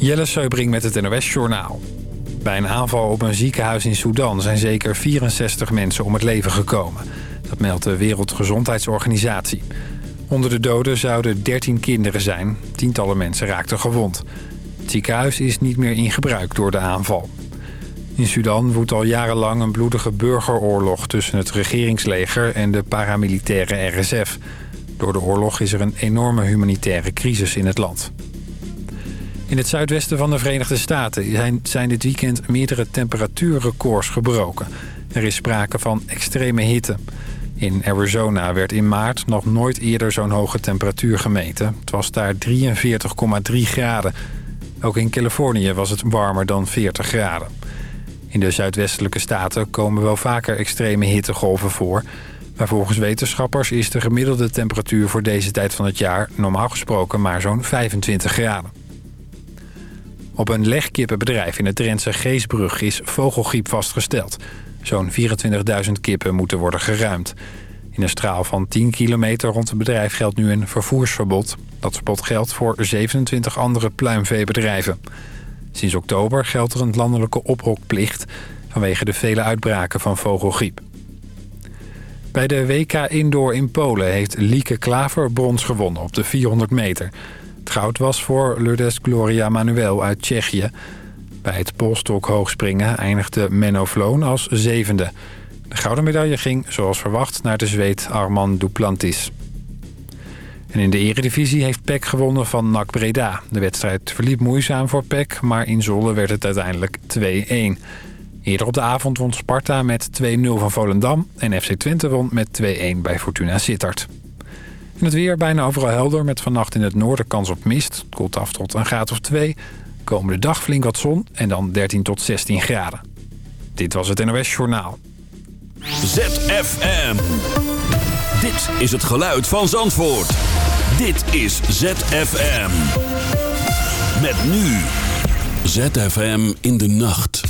Jelle Seubring met het NOS Journaal. Bij een aanval op een ziekenhuis in Sudan zijn zeker 64 mensen om het leven gekomen. Dat meldt de Wereldgezondheidsorganisatie. Onder de doden zouden 13 kinderen zijn. Tientallen mensen raakten gewond. Het ziekenhuis is niet meer in gebruik door de aanval. In Sudan woedt al jarenlang een bloedige burgeroorlog... tussen het regeringsleger en de paramilitaire RSF. Door de oorlog is er een enorme humanitaire crisis in het land. In het zuidwesten van de Verenigde Staten zijn, dit weekend meerdere temperatuurrecords gebroken. Er is sprake van extreme hitte. In Arizona werd in maart nog nooit eerder zo'n hoge temperatuur gemeten. Het was daar 43,3 graden. Ook in Californië was het warmer dan 40 graden. In de zuidwestelijke staten komen wel vaker extreme hittegolven voor... Maar volgens wetenschappers is de gemiddelde temperatuur voor deze tijd van het jaar... normaal gesproken maar zo'n 25 graden. Op een legkippenbedrijf in het Drentse Geesbrug is vogelgriep vastgesteld. Zo'n 24.000 kippen moeten worden geruimd. In een straal van 10 kilometer rond het bedrijf geldt nu een vervoersverbod. Dat verbod geldt voor 27 andere pluimveebedrijven. Sinds oktober geldt er een landelijke ophokplicht... vanwege de vele uitbraken van vogelgriep. Bij de WK Indoor in Polen heeft Lieke Klaver brons gewonnen op de 400 meter. Goud was voor Lourdes Gloria Manuel uit Tsjechië. Bij het polstok hoogspringen eindigde Menno Vloon als zevende. De gouden medaille ging, zoals verwacht, naar de Zweed Armand Duplantis. En in de eredivisie heeft PEC gewonnen van NAC Breda. De wedstrijd verliep moeizaam voor PEC, maar in Zwolle werd het uiteindelijk 2-1. Eerder op de avond won Sparta met 2-0 van Volendam... en FC Twente won met 2-1 bij Fortuna Sittard. Het weer bijna overal helder met vannacht in het noorden kans op mist. Het koelt af tot een graad of 2. Komende dag flink wat zon en dan 13 tot 16 graden. Dit was het NOS Journaal. ZFM. Dit is het geluid van Zandvoort. Dit is ZFM. Met nu. ZFM in de nacht.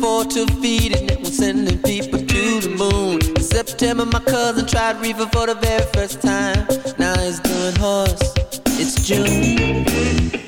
Afford to feed it. And was sending people to the moon. In September, my cousin tried reefer for the very first time. Now he's doing horse. It's June.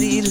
True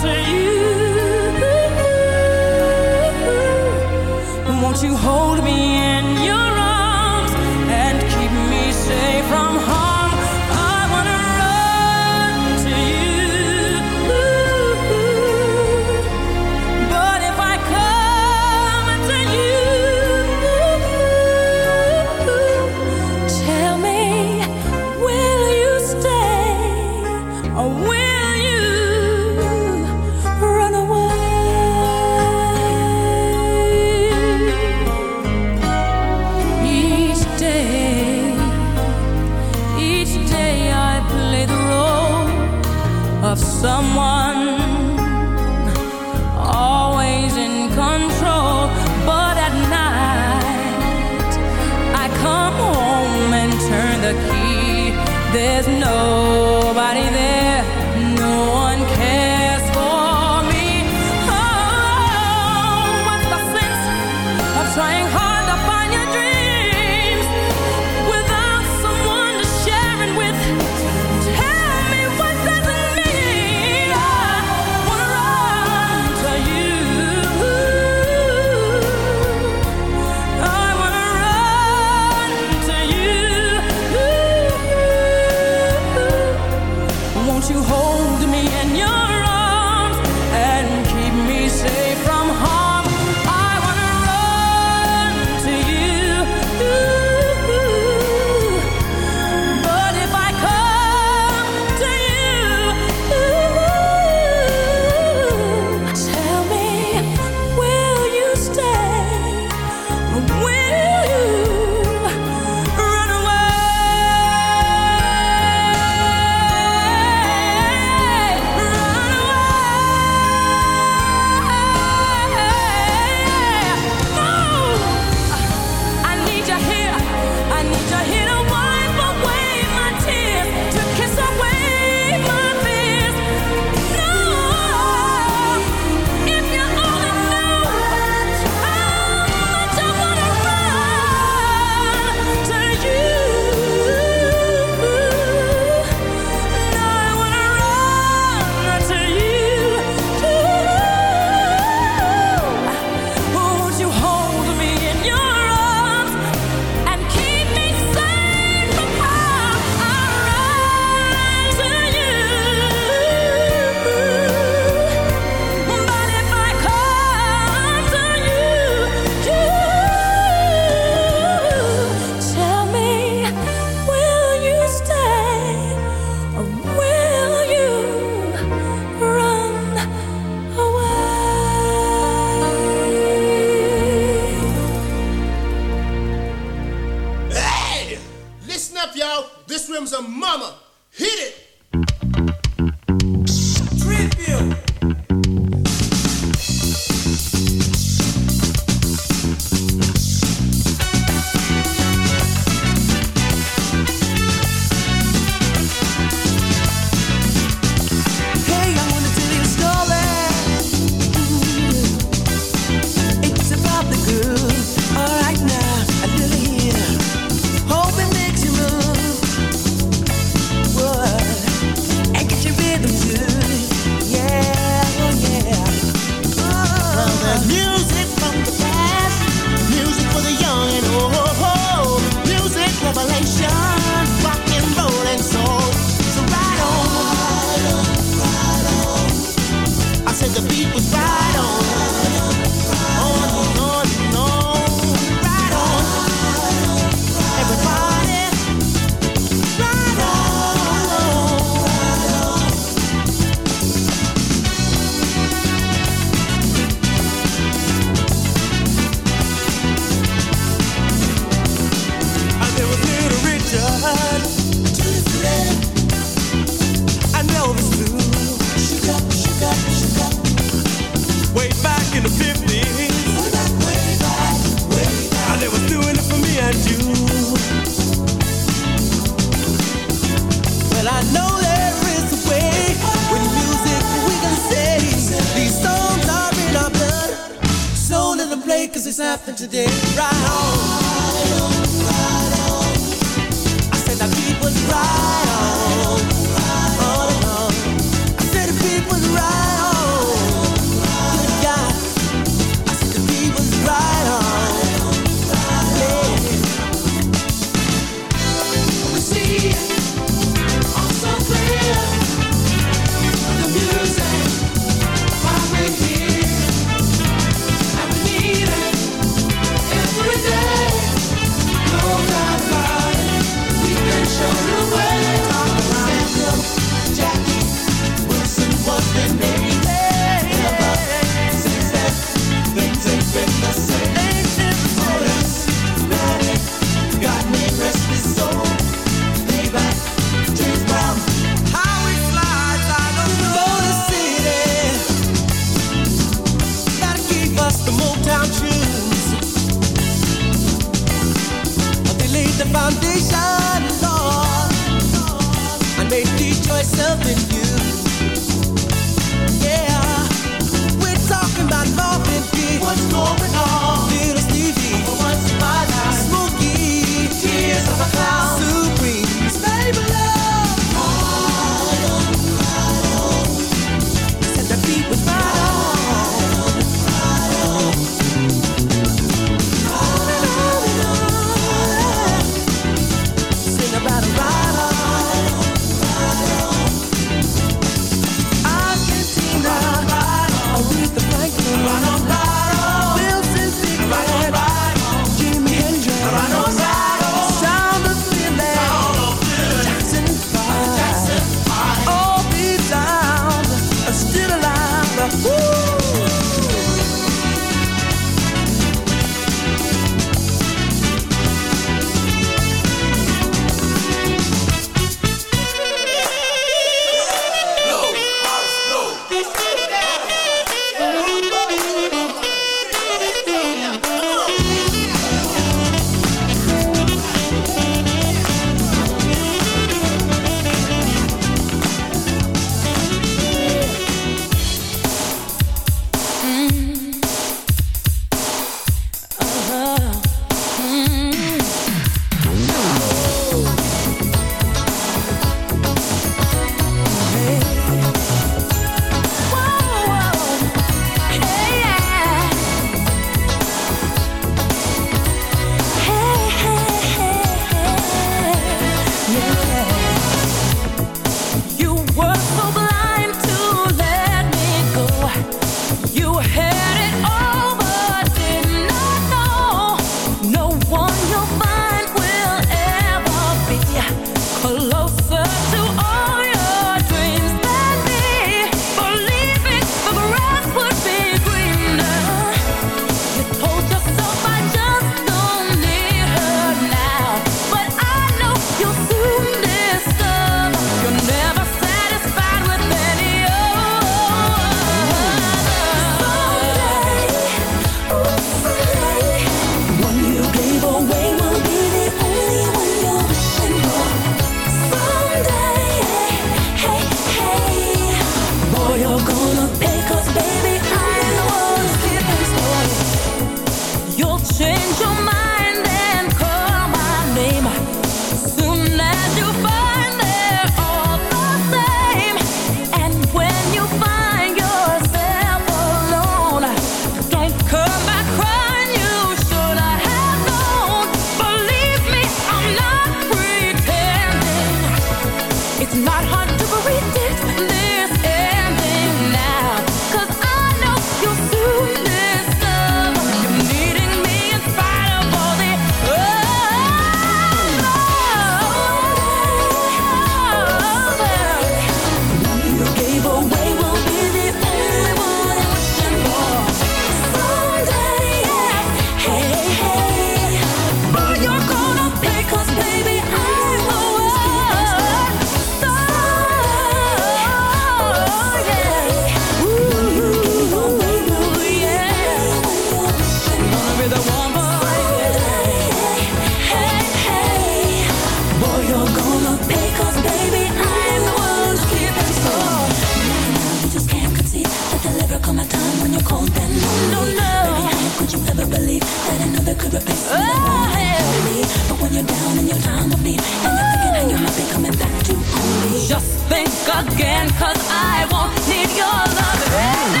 again, cause I won't need your love.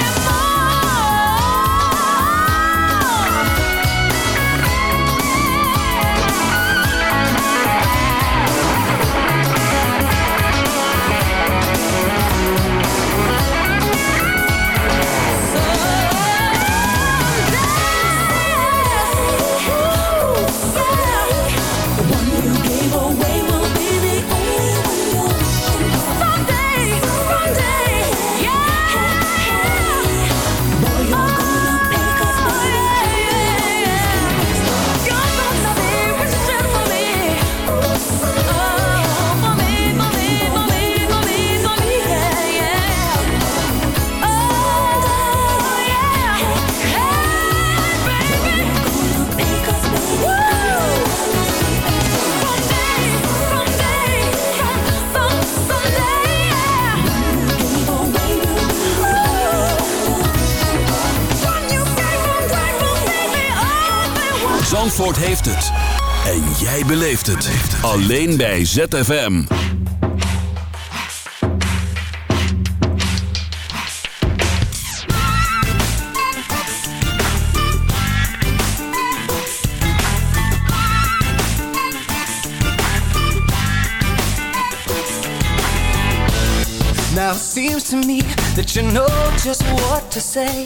Heeft het. En jij beleeft het. Alleen bij ZFM. Now it seems to me that you know just what to say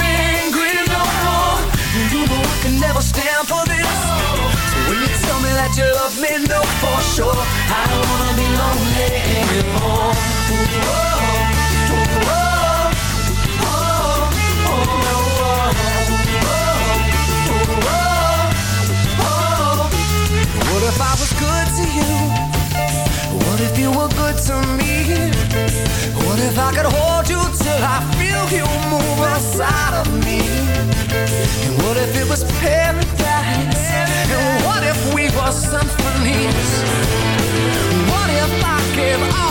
can never stand for this. So when you tell me that you love me, know for sure I don't wanna be lonely anymore. What if I was good to you? What if you were good to me? What if I could hold you till I feel you move inside of me? And what if it was paradise? And what if we were symphonies? What if I gave all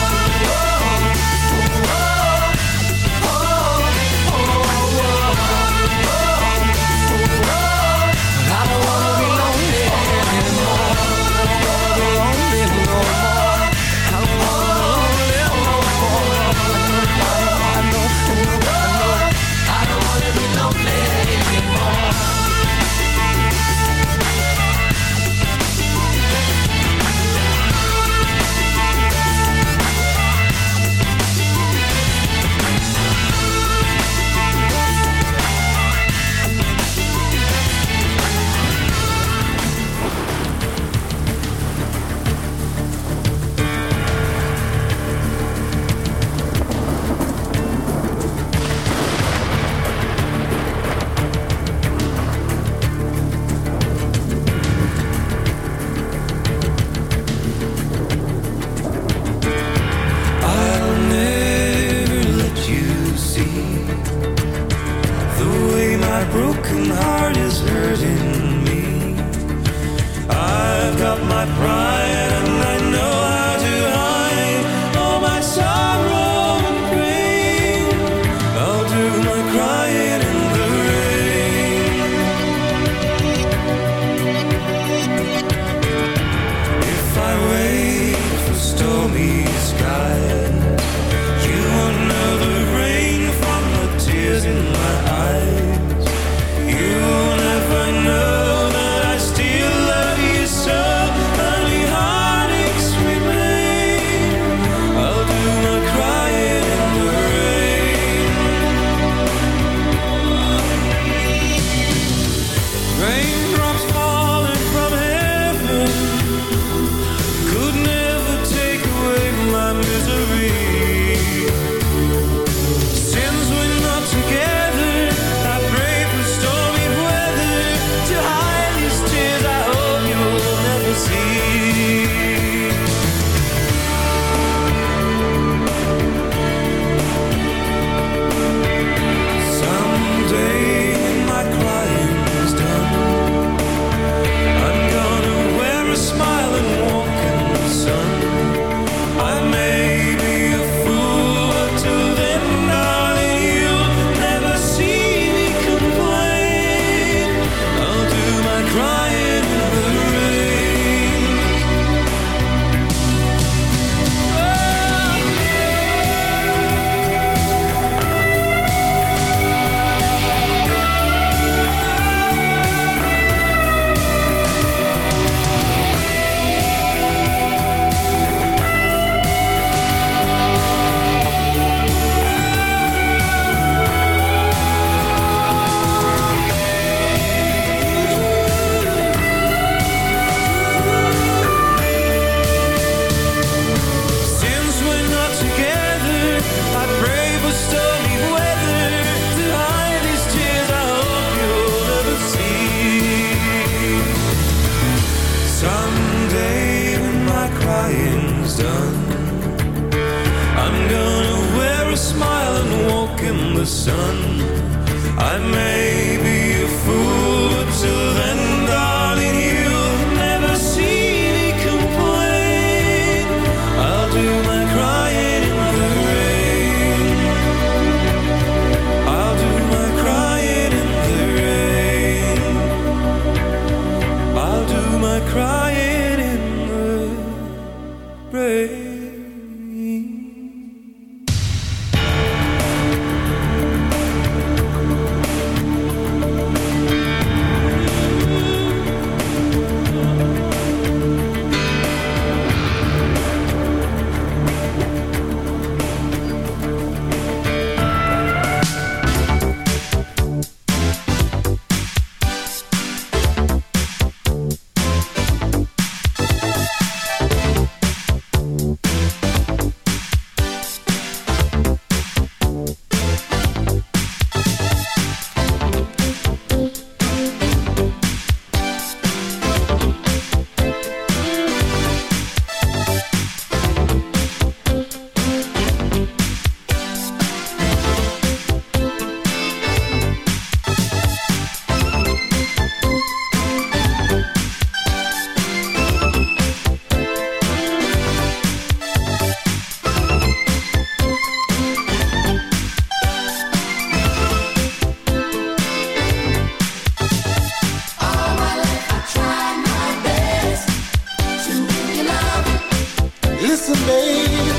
Stop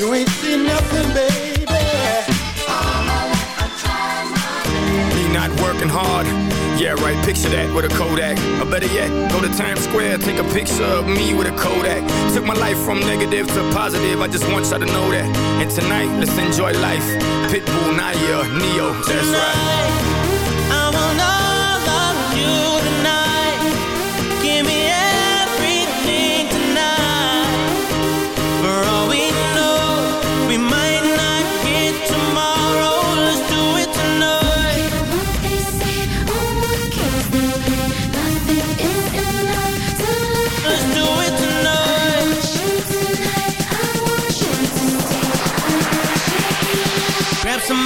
You ain't seen nothing, baby. Me not working hard. Yeah, right, picture that with a Kodak. Or better yet, go to Times Square, take a picture of me with a Kodak. Took my life from negative to positive, I just want y'all to know that. And tonight, let's enjoy life. Pitbull, Nayer, Ne-Yo, that's right.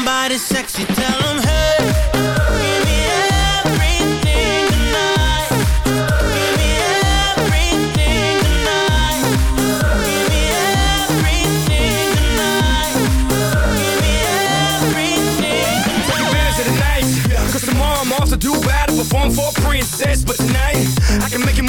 somebody sexy, tell them, hey. perform for a princess, but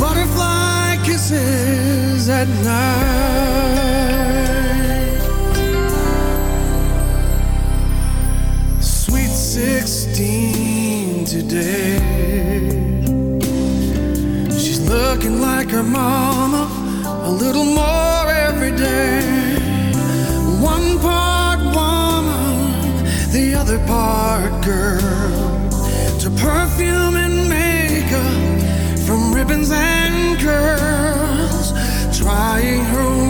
Butterfly kisses at night. Sweet 16 today. She's looking like her mama a little more every day. One part woman, the other part girl. To perfume and ribbons and girls, trying her.